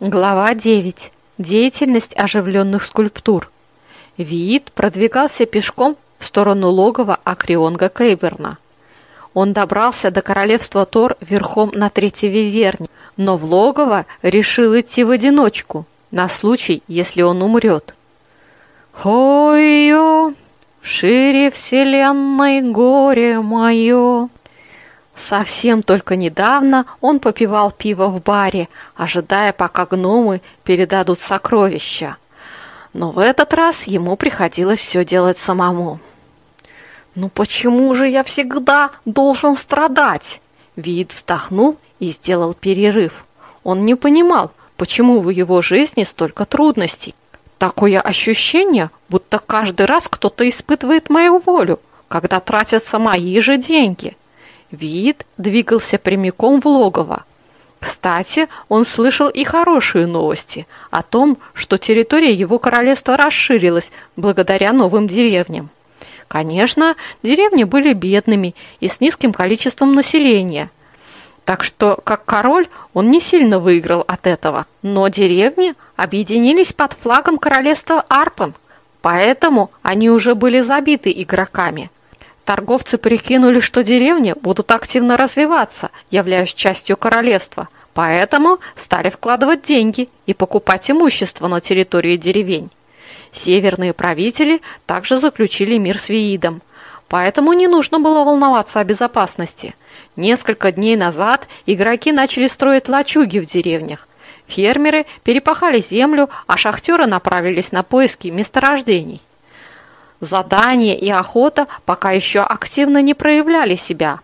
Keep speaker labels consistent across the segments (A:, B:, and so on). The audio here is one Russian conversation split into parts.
A: Глава 9. Деятельность оживленных скульптур. Виит продвигался пешком в сторону логова Акрионга Кейберна. Он добрался до королевства Тор верхом на третьей виверне, но в логово решил идти в одиночку, на случай, если он умрет. «Хой-ё, шире вселенной горе мое!» Совсем только недавно он попивал пиво в баре, ожидая, пока гномы передадут сокровища. Но в этот раз ему приходилось все делать самому. «Ну почему же я всегда должен страдать?» Вид вздохнул и сделал перерыв. Он не понимал, почему в его жизни столько трудностей. Такое ощущение, будто каждый раз кто-то испытывает мою волю, когда тратятся мои же деньги. Вид двигался прямиком в логово. Кстати, он слышал и хорошие новости о том, что территория его королевства расширилась благодаря новым деревням. Конечно, деревни были бедными и с низким количеством населения. Так что, как король, он не сильно выиграл от этого. Но деревни объединились под флагом королевства Арпан, поэтому они уже были забиты игроками – Торговцы прикинули, что деревни будут активно развиваться, являясь частью королевства, поэтому стали вкладывать деньги и покупать имущество на территории деревень. Северные правители также заключили мир с Виидом, поэтому не нужно было волноваться о безопасности. Несколько дней назад игроки начали строить лачуги в деревнях. Фермеры перепахали землю, а шахтеры направились на поиски месторождений. Задание и охота пока еще активно не проявляли себя,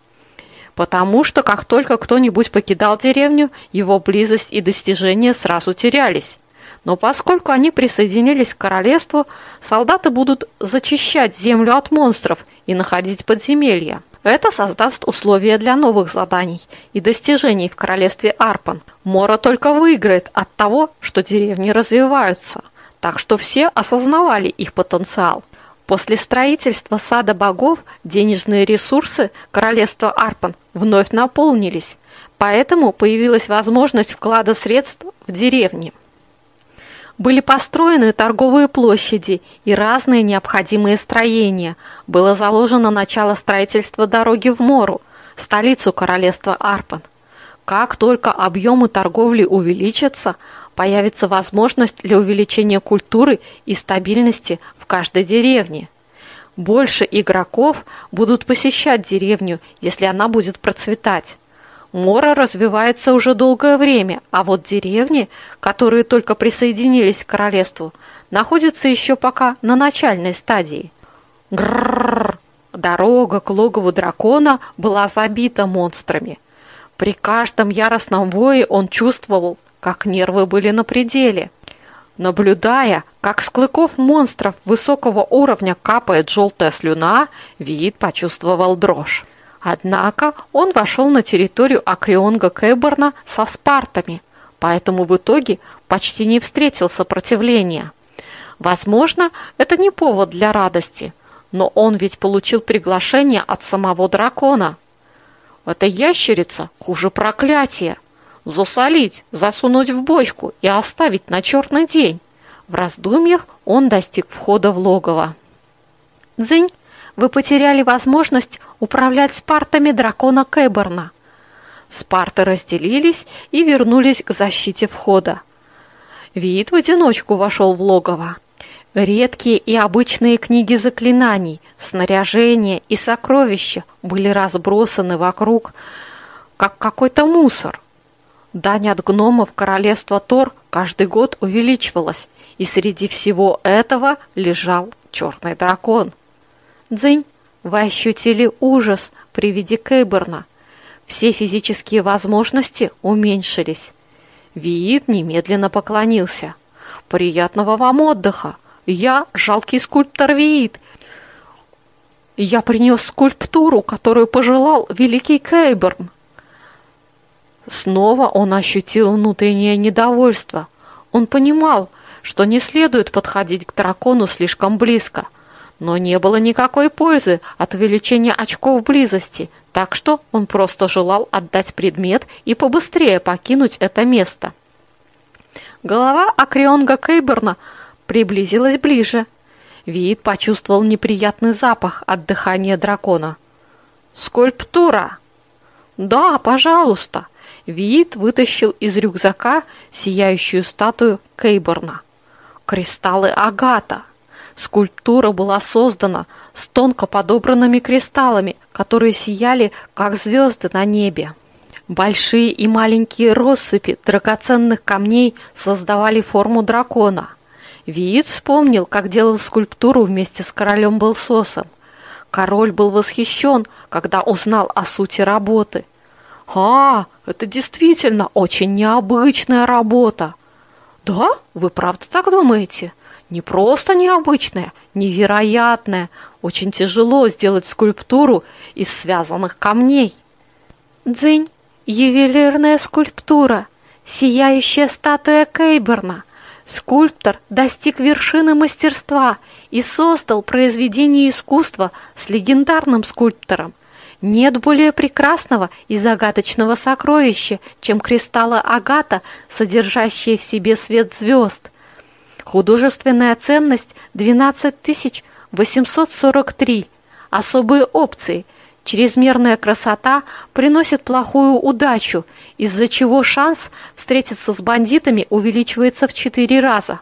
A: потому что как только кто-нибудь покидал деревню, его близость и достижения сразу терялись. Но поскольку они присоединились к королевству, солдаты будут зачищать землю от монстров и находить подземелья. Это создаст условия для новых заданий и достижений в королевстве Арпан. Мора только выиграет от того, что деревни развиваются. Так что все осознавали их потенциал. После строительства сада богов денежные ресурсы королевства Арпан вновь наполнились, поэтому появилась возможность вклада средств в деревни. Были построены торговые площади и разные необходимые строения. Было заложено начало строительства дороги в Мору, столицу королевства Арпан. Как только объемы торговли увеличатся, появится возможность для увеличения культуры и стабильности в каждой деревне. Больше игроков будут посещать деревню, если она будет процветать. Мора развивается уже долгое время, а вот деревни, которые только присоединились к королевству, находятся еще пока на начальной стадии. Грррр! Дорога к логову дракона была забита монстрами. При каждом яростном вое он чувствовал, как нервы были на пределе. Наблюдая, как с клыков монстров высокого уровня капает желтая слюна, Виит почувствовал дрожь. Однако он вошел на территорию Акрионга Кэберна со спартами, поэтому в итоге почти не встретил сопротивления. Возможно, это не повод для радости, но он ведь получил приглашение от самого дракона. Эта ящерица хуже проклятия засолить, засунуть в бочку и оставить на черный день. В раздумьях он достиг входа в логово. «Дзынь, вы потеряли возможность управлять спартами дракона Кэберна». Спарты разделились и вернулись к защите входа. Вид в одиночку вошел в логово. Редкие и обычные книги заклинаний, снаряжение и сокровища были разбросаны вокруг, как какой-то мусор. Дань от гномов королевства Тор каждый год увеличивалась, и среди всего этого лежал черный дракон. Дзынь, вы ощутили ужас при виде Кейберна. Все физические возможности уменьшились. Виит немедленно поклонился. «Приятного вам отдыха! Я жалкий скульптор Виит. Я принес скульптуру, которую пожелал великий Кейберн. Снова он ощутил внутреннее недовольство. Он понимал, что не следует подходить к дракону слишком близко, но не было никакой пользы от увеличения очков близости, так что он просто желал отдать предмет и побыстрее покинуть это место. Голова Акрионга Кейберна приблизилась ближе. Вид почувствовал неприятный запах от дыхания дракона. «Скульптура!» «Да, пожалуйста!» Вид вытащил из рюкзака сияющую статую Кейборна. Кристаллы агата. Скульптура была создана с тонко подобранными кристаллами, которые сияли, как звезды на небе. Большие и маленькие россыпи драгоценных камней создавали форму дракона. Виит вспомнил, как делал скульптуру вместе с королем Белсосом. Король был восхищен, когда узнал о сути работы. «А, это действительно очень необычная работа!» «Да? Вы правда так думаете?» «Не просто необычная, невероятная. Очень тяжело сделать скульптуру из связанных камней». «Дзынь, ювелирная скульптура, сияющая статуя Кейберна. Скульптор достиг вершины мастерства и создал произведение искусства с легендарным скульптором. Нет более прекрасного и загадочного сокровища, чем кристаллы агата, содержащие в себе свет звезд. Художественная ценность 12 843. Особые опции – Чрезмерная красота приносит плохую удачу, из-за чего шанс встретиться с бандитами увеличивается в 4 раза.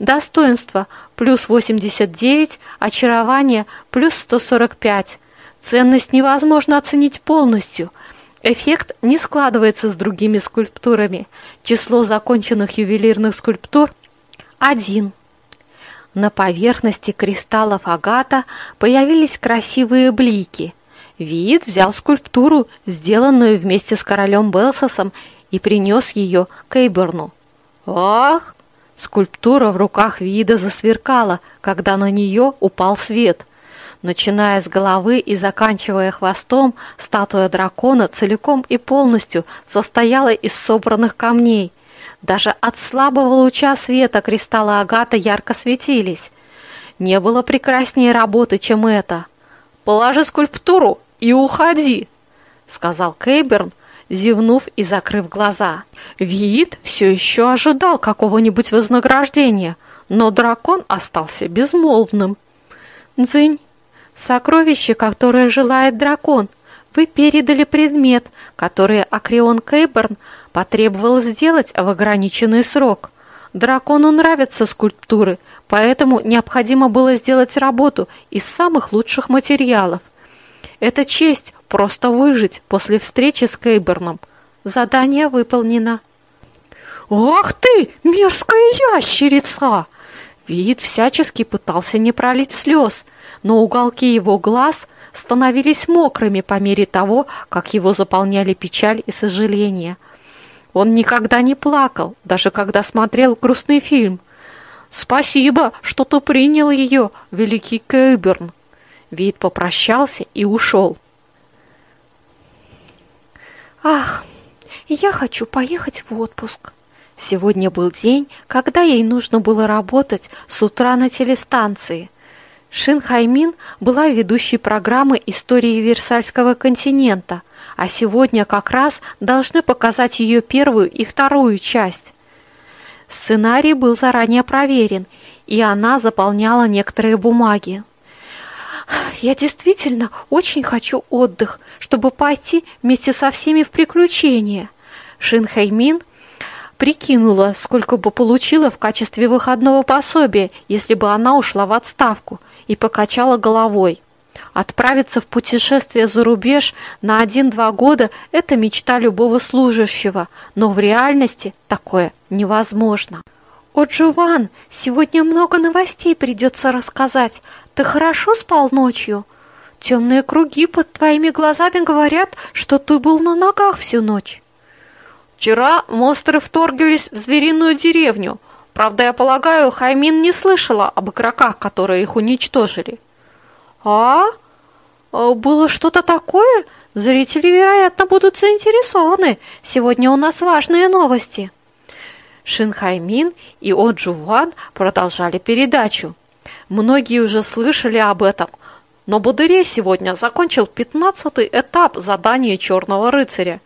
A: Достоинство плюс 89, очарование плюс 145. Ценность невозможно оценить полностью. Эффект не складывается с другими скульптурами. Число законченных ювелирных скульптур – 1. На поверхности кристаллов агата появились красивые блики – Вид взял скульптуру, сделанную вместе с королем Белсосом, и принес ее к Эйберну. Ах! Скульптура в руках Вида засверкала, когда на нее упал свет. Начиная с головы и заканчивая хвостом, статуя дракона целиком и полностью состояла из собранных камней. Даже от слабого луча света кристаллы агата ярко светились. Не было прекраснее работы, чем это. «Положи скульптуру и уходи», — сказал Кейберн, зевнув и закрыв глаза. Виит все еще ожидал какого-нибудь вознаграждения, но дракон остался безмолвным. «Дзынь, сокровище, которое желает дракон», вы передали предмет, который Акрион Кейберн потребовал сделать в ограниченный срок. Дракону нравятся скульптуры, поэтому необходимо было сделать работу из самых лучших материалов. Это честь просто выжить после встречи с Кейберном. Задание выполнено. «Ах ты, мерзкая ящерица!» Вид всячески пытался не пролить слез, но уголки его глаз становились мокрыми по мере того, как его заполняли печаль и сожаление. Он никогда не плакал, даже когда смотрел грустный фильм. «Спасибо, что ты принял ее, великий Кейберн!» Вид попрощался и ушел. Ах, я хочу поехать в отпуск. Сегодня был день, когда ей нужно было работать с утра на телестанции. Шин Хаймин была ведущей программы истории Версальского континента, а сегодня как раз должны показать ее первую и вторую часть. Сценарий был заранее проверен, и она заполняла некоторые бумаги. Я действительно очень хочу отдых, чтобы пойти вместе со всеми в приключения. Шин Хэймин прикинула, сколько бы получила в качестве выходного пособия, если бы она ушла в отставку, и покачала головой. Отправиться в путешествие за рубеж на один-два года – это мечта любого служащего, но в реальности такое невозможно. «О, Джован, сегодня много новостей придется рассказать. Ты хорошо спал ночью? Темные круги под твоими глазами говорят, что ты был на ногах всю ночь». «Вчера монстры вторгались в звериную деревню. Правда, я полагаю, Хаймин не слышала об игроках, которые их уничтожили». «А? а было что-то такое? Зрители, вероятно, будут заинтересованы. Сегодня у нас важные новости». Шинхаймин и Оджуван продолжали передачу. Многие уже слышали об этом, но Будыре сегодня закончил 15-й этап задания Черного рыцаря.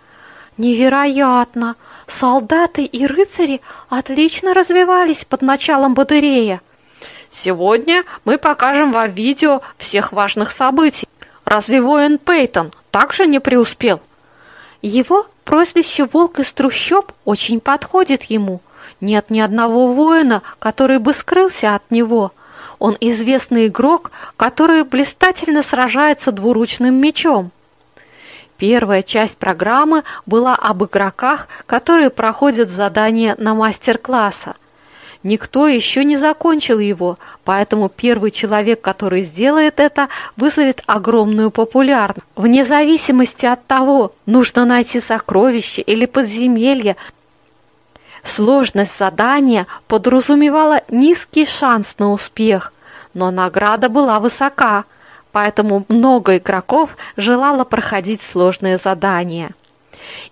A: Невероятно! Солдаты и рыцари отлично развивались под началом Бадырея. Сегодня мы покажем вам видео всех важных событий. Разве воин Пейтон также не преуспел? Его прозвище «Волк из трущоб» очень подходит ему. Нет ни одного воина, который бы скрылся от него. Он известный игрок, который блистательно сражается двуручным мечом. Первая часть программы была об игроках, которые проходят задания на мастер-класса. Никто еще не закончил его, поэтому первый человек, который сделает это, вызовет огромную популярность. Вне зависимости от того, нужно найти сокровище или подземелье, сложность задания подразумевала низкий шанс на успех, но награда была высока, поэтому много игроков желало проходить сложные задания.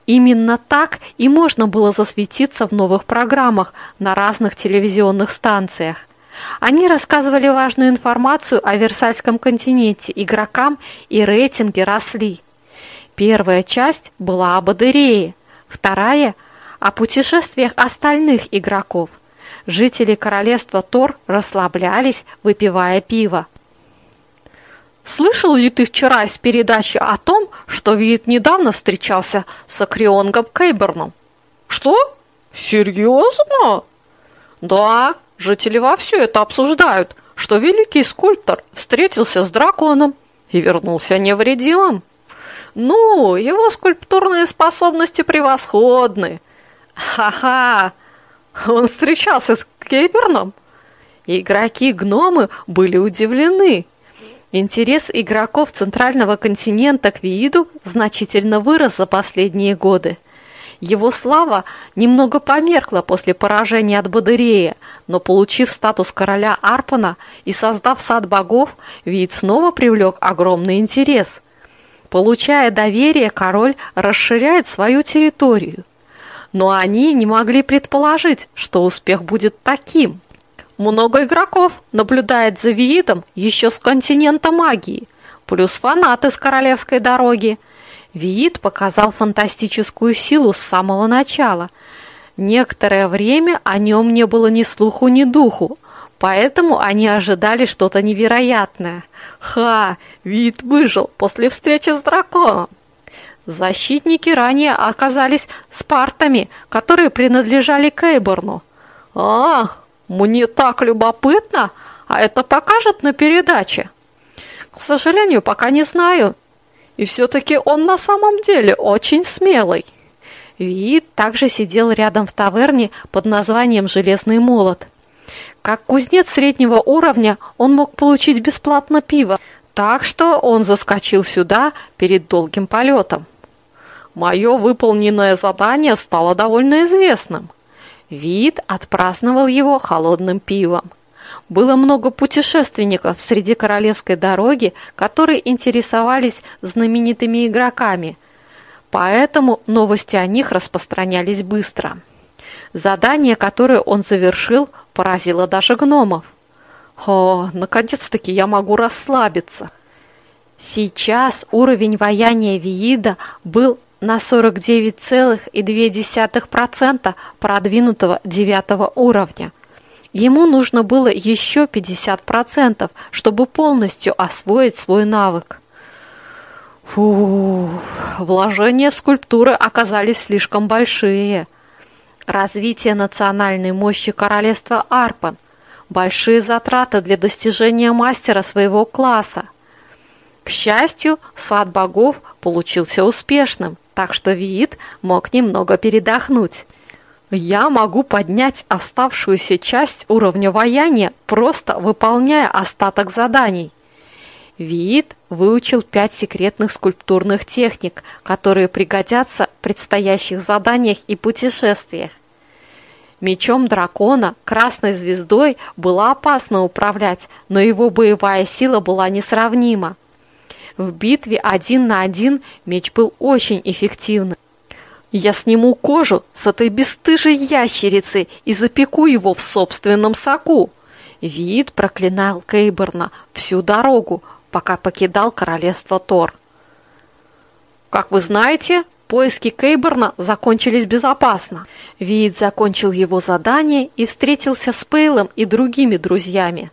A: Именно так и можно было засветиться в новых программах на разных телевизионных станциях. Они рассказывали важную информацию о Версальском континенте игрокам, и рейтинги росли. Первая часть была об Адерее, вторая – о путешествиях остальных игроков. Жители королевства Тор расслаблялись, выпивая пиво. Слышал ли ты вчера из передачи о том, что Вид недавно встречался с Акрионгом Кейберном? Что? Серьезно? Да, жители во все это обсуждают, что великий скульптор встретился с драконом и вернулся невредимым. Ну, его скульптурные способности превосходны. Ха-ха! Он встречался с Кейберном? Игроки-гномы были удивлены. Интерес игроков центрального континента к Вииду значительно вырос за последние годы. Его слава немного померкла после поражения от Бадырея, но получив статус короля Арпана и создав сад богов, Виид снова привлек огромный интерес. Получая доверие, король расширяет свою территорию. Но они не могли предположить, что успех будет таким. Много игроков наблюдает за Виидом еще с континента магии, плюс фанаты с королевской дороги. Виид показал фантастическую силу с самого начала. Некоторое время о нем не было ни слуху, ни духу, поэтому они ожидали что-то невероятное. Ха, Виид выжил после встречи с драконом. Защитники ранее оказались спартами, которые принадлежали Кейборну. Ах, мне так любопытно, а это покажет на передаче. К сожалению, пока не знаю. И все-таки он на самом деле очень смелый. Вид также сидел рядом в таверне под названием «Железный молот». Как кузнец среднего уровня он мог получить бесплатно пиво, так что он заскочил сюда перед долгим полетом. Мое выполненное задание стало довольно известным – Вид отпраздновал его холодным пивом. Было много путешественников среди королевской дороги, которые интересовались знаменитыми игроками, поэтому новости о них распространялись быстро. Задание, которое он завершил, поразило даже гномов. О, наконец-таки я могу расслабиться. Сейчас уровень вояния Виида был на 49,2% продвинутого девятого уровня. Ему нужно было еще 50%, чтобы полностью освоить свой навык. Фу, вложения скульптуры оказались слишком большие. Развитие национальной мощи королевства Арпан, большие затраты для достижения мастера своего класса. К счастью, сад богов получился успешным так что вид мог немного передохнуть. Я могу поднять оставшуюся часть уровня ваяния, просто выполняя остаток заданий. Вид выучил пять секретных скульптурных техник, которые пригодятся в предстоящих заданиях и путешествиях. Мечом дракона, красной звездой, было опасно управлять, но его боевая сила была несравнима. В битве один на один меч был очень эффективным. Я сниму кожу с этой бесстыжей ящерицы и запеку его в собственном соку. Вид проклинал Кейберна всю дорогу, пока покидал королевство Тор. Как вы знаете, Поиски Кейборна закончились безопасно. Вид закончил его задание и встретился с Пейлом и другими друзьями.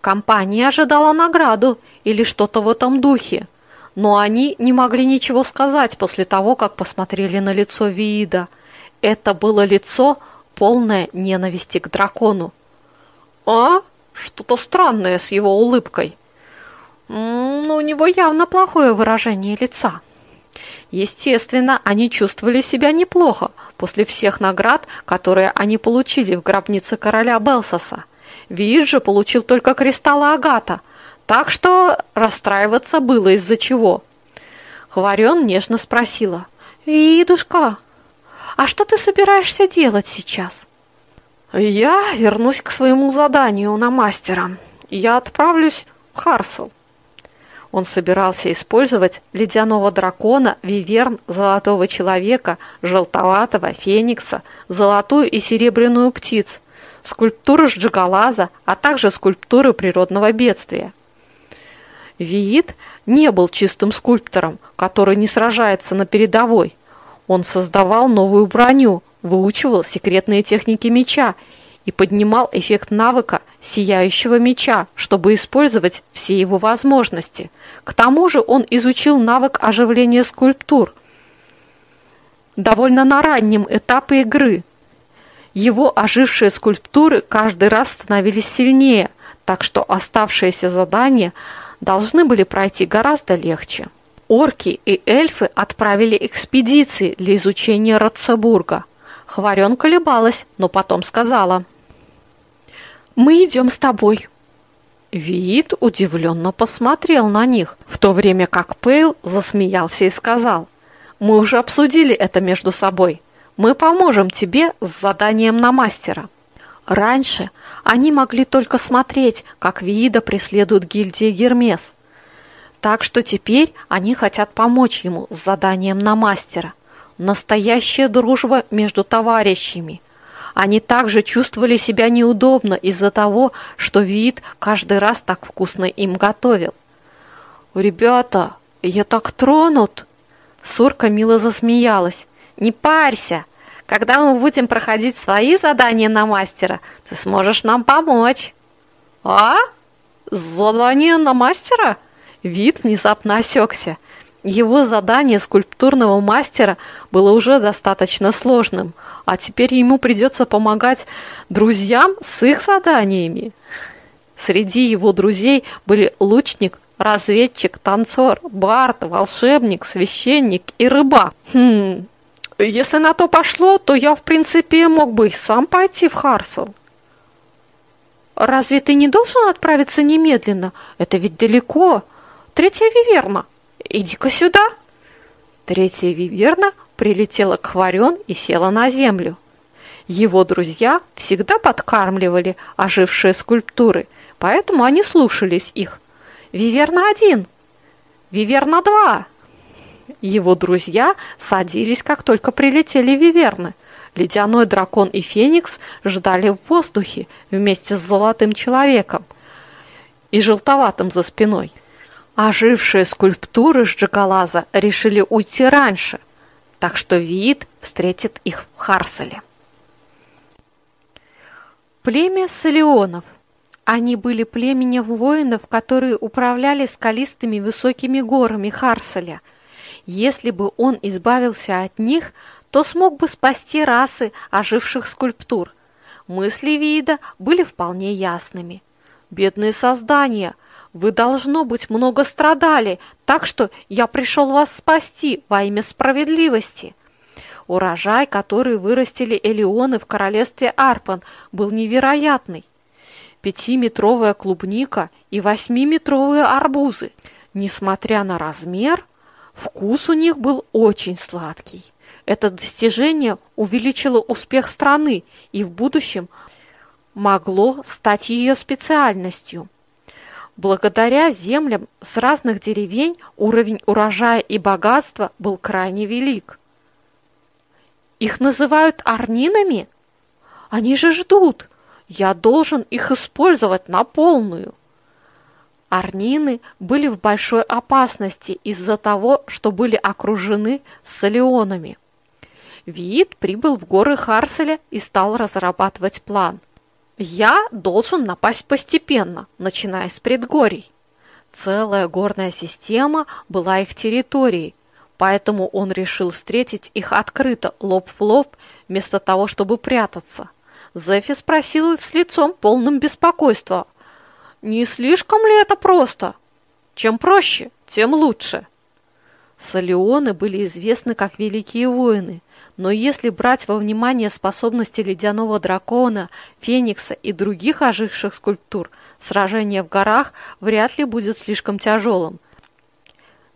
A: Компания ожидала награду или что-то в этом духе, но они не могли ничего сказать после того, как посмотрели на лицо Виида. Это было лицо, полное ненависти к дракону. «А? Что-то странное с его улыбкой». «Ну, у него явно плохое выражение лица». Естественно, они чувствовали себя неплохо после всех наград, которые они получили в гробнице короля Белсоса. Виит получил только кристаллы агата, так что расстраиваться было из-за чего. Хварен нежно спросила. «Видушка, а что ты собираешься делать сейчас?» «Я вернусь к своему заданию на мастера. Я отправлюсь в Харсел. Он собирался использовать ледяного дракона, виверн, золотого человека, желтоватого, феникса, золотую и серебряную птиц, скульптуры Жигалаза, а также скульптуры природного бедствия. Виит не был чистым скульптором, который не сражается на передовой. Он создавал новую броню, выучивал секретные техники меча и поднимал эффект навыка сияющего меча, чтобы использовать все его возможности. К тому же он изучил навык оживления скульптур довольно на раннем этапе игры. Его ожившие скульптуры каждый раз становились сильнее, так что оставшиеся задания должны были пройти гораздо легче. Орки и эльфы отправили экспедиции для изучения Ратцебурга. Хварен колебалась, но потом сказала – мы идем с тобой». Виит удивленно посмотрел на них, в то время как Пейл засмеялся и сказал, «Мы уже обсудили это между собой. Мы поможем тебе с заданием на мастера». Раньше они могли только смотреть, как Виида преследует гильдия Гермес. Так что теперь они хотят помочь ему с заданием на мастера. Настоящая дружба между товарищами – они также чувствовали себя неудобно из-за того, что вид каждый раз так вкусно им готовил. «Ребята, я так тронут!» Сурка мило засмеялась. «Не парься! Когда мы будем проходить свои задания на мастера, ты сможешь нам помочь!» «А? Задание на мастера?» Вид внезапно осекся. Его задание скульптурного мастера было уже достаточно сложным, а теперь ему придется помогать друзьям с их заданиями. Среди его друзей были лучник, разведчик, танцор, бард, волшебник, священник и рыбак. Хм, если на то пошло, то я, в принципе, мог бы и сам пойти в Харсел. Разве ты не должен отправиться немедленно? Это ведь далеко. Третья виверна. Иди-ка сюда!» Третья виверна прилетела к Хварен и села на землю. Его друзья всегда подкармливали ожившие скульптуры, поэтому они слушались их. «Виверна один!» «Виверна два!» Его друзья садились, как только прилетели виверны. Ледяной дракон и феникс ждали в воздухе вместе с золотым человеком и желтоватым за спиной. Ожившие скульптуры Жджакалаза решили уйти раньше, так что Виит встретит их в Харселе. Племя Салионов. Они были племенем воинов, которые управляли скалистыми высокими горами Харселя. Если бы он избавился от них, то смог бы спасти расы оживших скульптур. Мысли Вида были вполне ясными. Бедные создания – вы, должно быть, много страдали, так что я пришел вас спасти во имя справедливости. Урожай, который вырастили Элеоны в королевстве Арпан, был невероятный. Пятиметровая клубника и восьмиметровые арбузы. Несмотря на размер, вкус у них был очень сладкий. Это достижение увеличило успех страны и в будущем могло стать ее специальностью – Благодаря землям с разных деревень уровень урожая и богатства был крайне велик. Их называют арнинами? Они же ждут. Я должен их использовать на полную. Арнины были в большой опасности из-за того, что были окружены салионами. Виит прибыл в горы Харселя и стал разрабатывать план. «Я должен напасть постепенно, начиная с предгорий». Целая горная система была их территорией, поэтому он решил встретить их открыто, лоб в лоб, вместо того, чтобы прятаться. Зефи спросил с лицом полным беспокойства – не слишком ли это просто? Чем проще, тем лучше. Салионы были известны как великие воины, но если брать во внимание способности ледяного дракона, феникса и других оживших скульптур, сражение в горах вряд ли будет слишком тяжелым.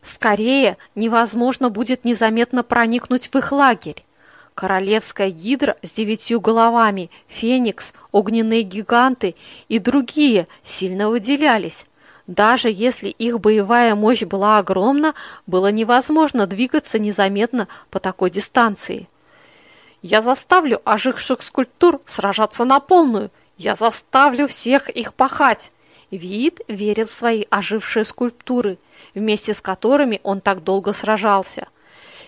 A: Скорее, невозможно будет незаметно проникнуть в их лагерь. Королевская гидра с девятью головами, феникс, огненные гиганты и другие сильно выделялись. Даже если их боевая мощь была огромна, было невозможно двигаться незаметно по такой дистанции. Я заставлю оживших скульптур сражаться на полную. Я заставлю всех их пахать. Вид верил в свои ожившие скульптуры, вместе с которыми он так долго сражался.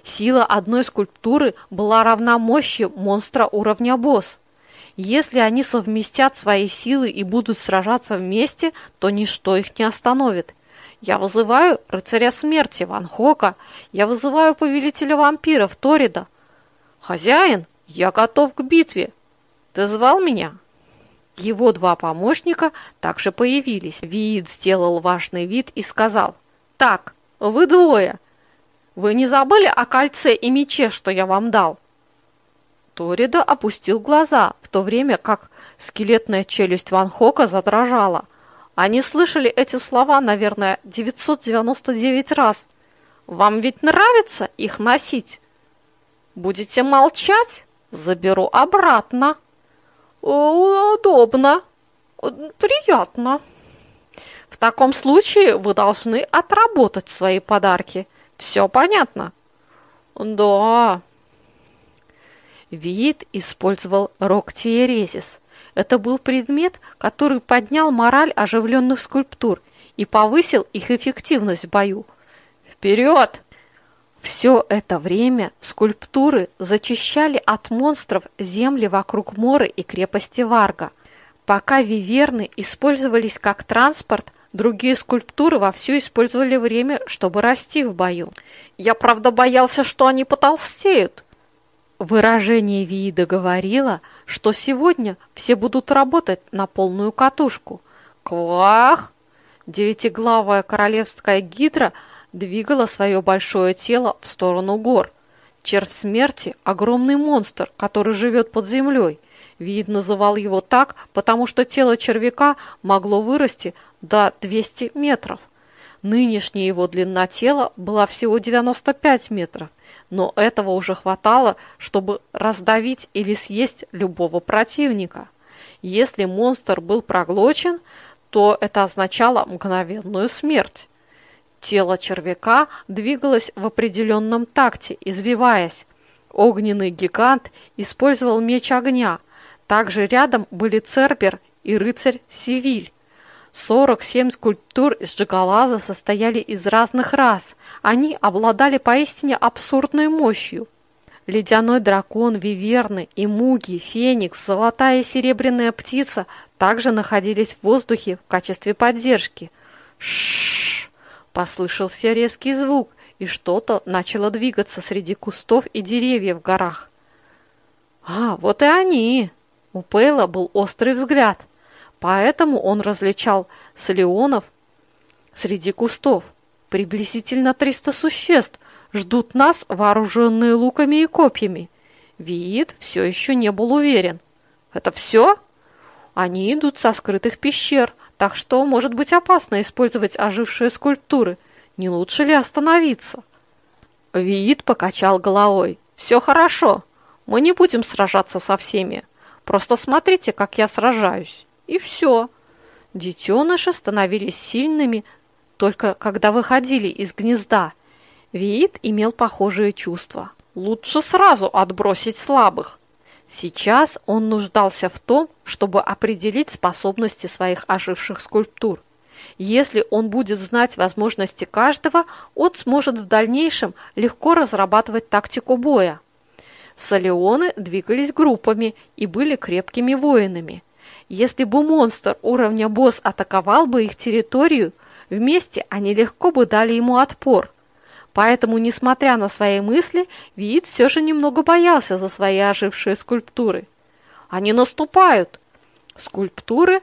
A: Сила одной скульптуры была равна мощи монстра уровня босс. Если они совместят свои силы и будут сражаться вместе, то ничто их не остановит. Я вызываю рыцаря смерти Ван Хока, я вызываю повелителя вампиров Торида. Хозяин, я готов к битве. Ты звал меня? Его два помощника также появились. Вид сделал важный вид и сказал, «Так, вы двое, вы не забыли о кольце и мече, что я вам дал?» Торида опустил глаза, в то время как скелетная челюсть Ван Хока задрожала. Они слышали эти слова, наверное, 999 раз. «Вам ведь нравится их носить?» «Будете молчать? Заберу обратно». «Удобно. Приятно». В таком случае вы должны отработать свои подарки – все понятно? Да. Вид использовал роктиерезис. Это был предмет, который поднял мораль оживленных скульптур и повысил их эффективность в бою. Вперед! Все это время скульптуры зачищали от монстров земли вокруг Моры и крепости Варга. Пока виверны использовались как транспорт, Другие скульптуры вовсю использовали время, чтобы расти в бою. Я, правда, боялся, что они потолстеют. Выражение вида говорило, что сегодня все будут работать на полную катушку. Квах! Девятиглавая королевская гидра двигала свое большое тело в сторону гор. Червь смерти – огромный монстр, который живет под землей. Вид называл его так, потому что тело червяка могло вырасти до 200 метров. Нынешняя его длина тела была всего 95 метров, но этого уже хватало, чтобы раздавить или съесть любого противника. Если монстр был проглочен, то это означало мгновенную смерть. Тело червяка двигалось в определенном такте, извиваясь. Огненный гигант использовал меч огня. Также рядом были Цербер и рыцарь Сивиль. 47 скульптур из Джигалаза состояли из разных рас. Они обладали поистине абсурдной мощью. Ледяной дракон, виверны, имуги, феникс, золотая и серебряная птица также находились в воздухе в качестве поддержки. Шш! Послышался резкий звук, и что-то начало двигаться среди кустов и деревьев в горах. А, вот и они! У Пейла был острый взгляд. Поэтому он различал солеонов среди кустов. Приблизительно 300 существ ждут нас, вооруженные луками и копьями. Виит все еще не был уверен. Это все? Они идут со скрытых пещер, так что может быть опасно использовать ожившие скульптуры. Не лучше ли остановиться? Виит покачал головой. Все хорошо. Мы не будем сражаться со всеми. Просто смотрите, как я сражаюсь. И все. Детеныши становились сильными только когда выходили из гнезда. Виит имел похожие чувства. Лучше сразу отбросить слабых. Сейчас он нуждался в том, чтобы определить способности своих оживших скульптур. Если он будет знать возможности каждого, он сможет в дальнейшем легко разрабатывать тактику боя. Салионы двигались группами и были крепкими воинами. Если бы монстр уровня босс атаковал бы их территорию, вместе они легко бы дали ему отпор. Поэтому, несмотря на свои мысли, Виит все же немного боялся за свои ожившие скульптуры. Они наступают! Скульптуры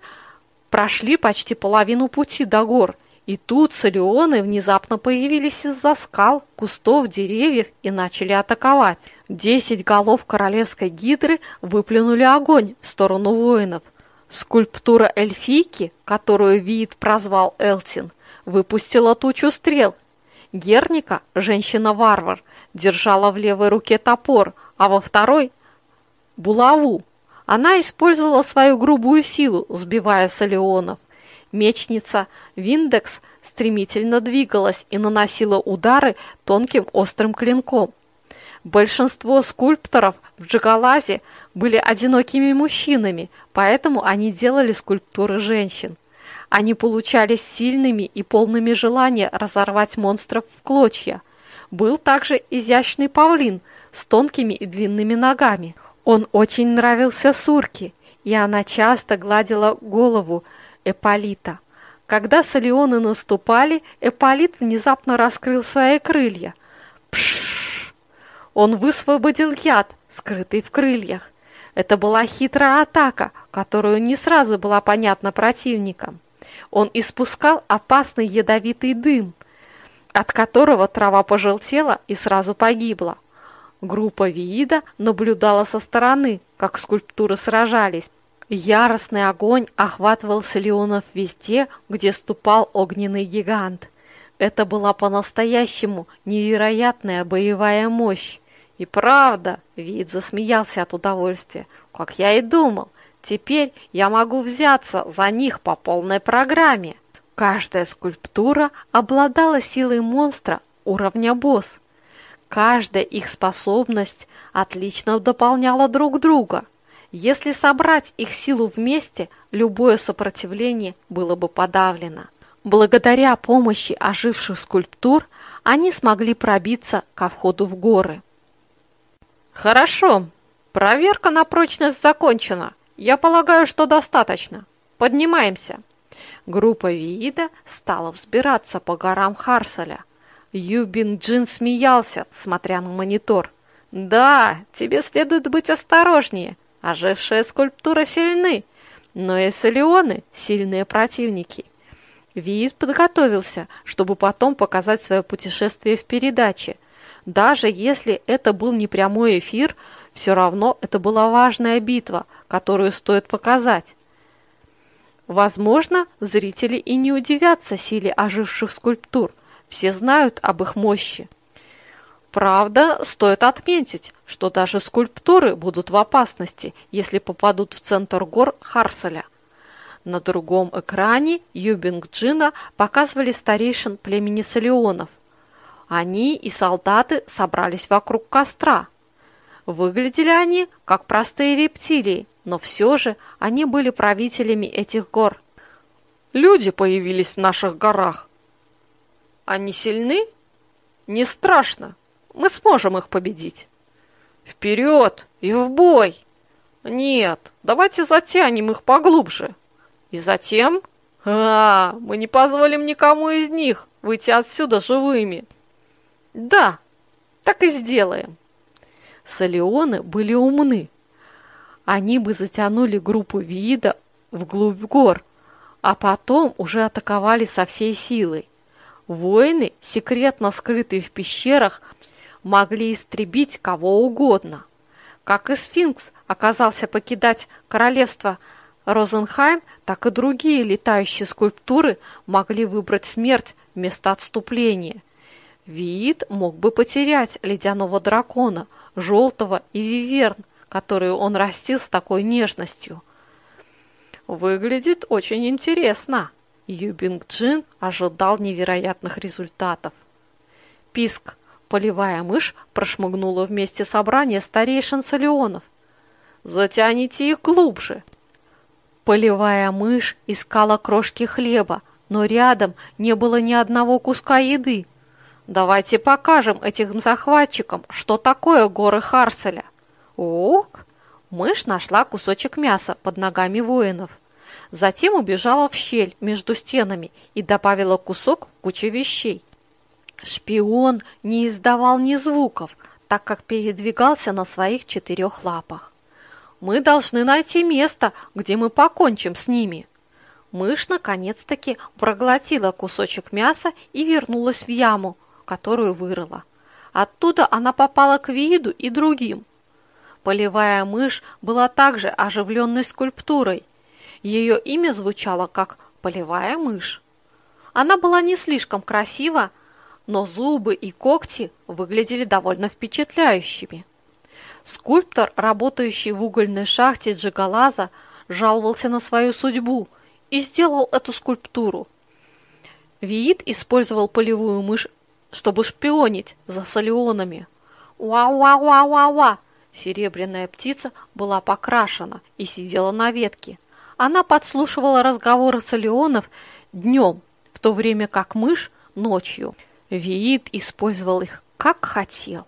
A: прошли почти половину пути до гор, и тут салионы внезапно появились из-за скал, кустов, деревьев и начали атаковать. Десять голов королевской гидры выплюнули огонь в сторону воинов. Скульптура эльфийки, которую Виит прозвал Элтин, выпустила тучу стрел Герника, женщина-варвар, держала в левой руке топор, а во второй – булаву. Она использовала свою грубую силу, сбивая салионов. Мечница Виндекс стремительно двигалась и наносила удары тонким острым клинком. Большинство скульпторов в Джигалазе были одинокими мужчинами, поэтому они делали скульптуры женщин. Они получались сильными и полными желания разорвать монстров в клочья. Был также изящный павлин с тонкими и длинными ногами. Он очень нравился Сурке, и она часто гладила голову Эполита. Когда салионы наступали, Эполит внезапно раскрыл свои крылья. Пшш! Он высвободил яд, скрытый в крыльях. Это была хитрая атака, которую не сразу была понятна противникам. Он испускал опасный ядовитый дым, от которого трава пожелтела и сразу погибла. Группа Виида наблюдала со стороны, как скульптуры сражались. Яростный огонь охватывал Селионов везде, где ступал огненный гигант. Это была по-настоящему невероятная боевая мощь. И правда, Вид засмеялся от удовольствия, как я и думал. Теперь я могу взяться за них по полной программе. Каждая скульптура обладала силой монстра уровня босс. Каждая их способность отлично дополняла друг друга. Если собрать их силу вместе, любое сопротивление было бы подавлено. Благодаря помощи оживших скульптур они смогли пробиться ко входу в горы. Хорошо, проверка на прочность закончена. Я полагаю, что достаточно. Поднимаемся. Группа Виида стала взбираться по горам Харсаля. Юбин Джин смеялся, смотря на монитор. «Да, тебе следует быть осторожнее. Ожившая скульптура сильны, но и Солеоны – сильные противники». Виит подготовился, чтобы потом показать свое путешествие в передаче. Даже если это был не прямой эфир – все равно это была важная битва, которую стоит показать. Возможно, зрители и не удивятся силе оживших скульптур. Все знают об их мощи. Правда, стоит отметить, что даже скульптуры будут в опасности, если попадут в центр гор Харселя. На другом экране Юбинг Джина показывали старейшин племени Салионов. Они и солдаты собрались вокруг костра – Выглядели они как простые рептилии, но все же они были правителями этих гор. Люди появились в наших горах. Они сильны? Не страшно. Мы сможем их победить. Вперед и в бой! Нет, давайте затянем их поглубже. И затем... А, мы не позволим никому из них выйти отсюда живыми. Да, так и сделаем. Салионы были умны. Они бы затянули группу вида вглубь гор, а потом уже атаковали со всей силой. Воины, секретно скрытые в пещерах, могли истребить кого угодно. Как и сфинкс оказался покидать королевство Розенхайм, так и другие летающие скульптуры могли выбрать смерть вместо отступления. Виит мог бы потерять ледяного дракона – желтого и виверн, которую он растил с такой нежностью. Выглядит очень интересно. Юбинг Джин ожидал невероятных результатов. Писк. Полевая мышь прошмыгнула вместе собрания старейшин Салионов. «Затяните их глубже!» Полевая мышь искала крошки хлеба, но рядом не было ни одного куска еды. Давайте покажем этим захватчикам, что такое горы Харселя. Ок! Мышь нашла кусочек мяса под ногами воинов. Затем убежала в щель между стенами и добавила кусок кучи вещей. Шпион не издавал ни звуков, так как передвигался на своих четырех лапах. Мы должны найти место, где мы покончим с ними. Мышь наконец-таки проглотила кусочек мяса и вернулась в яму, которую вырыла. Оттуда она попала к виду и другим. Полевая мышь была также оживленной скульптурой. Ее имя звучало как «полевая мышь». Она была не слишком красива, но зубы и когти выглядели довольно впечатляющими. Скульптор, работающий в угольной шахте Джигалаза, жаловался на свою судьбу и сделал эту скульптуру. Виит использовал полевую мышь, чтобы шпионить за салионами. Уа-уа-уа-уа-уа! Серебряная птица была покрашена и сидела на ветке. Она подслушивала разговоры салионов днем, в то время как мышь ночью. Виит использовал их как хотел.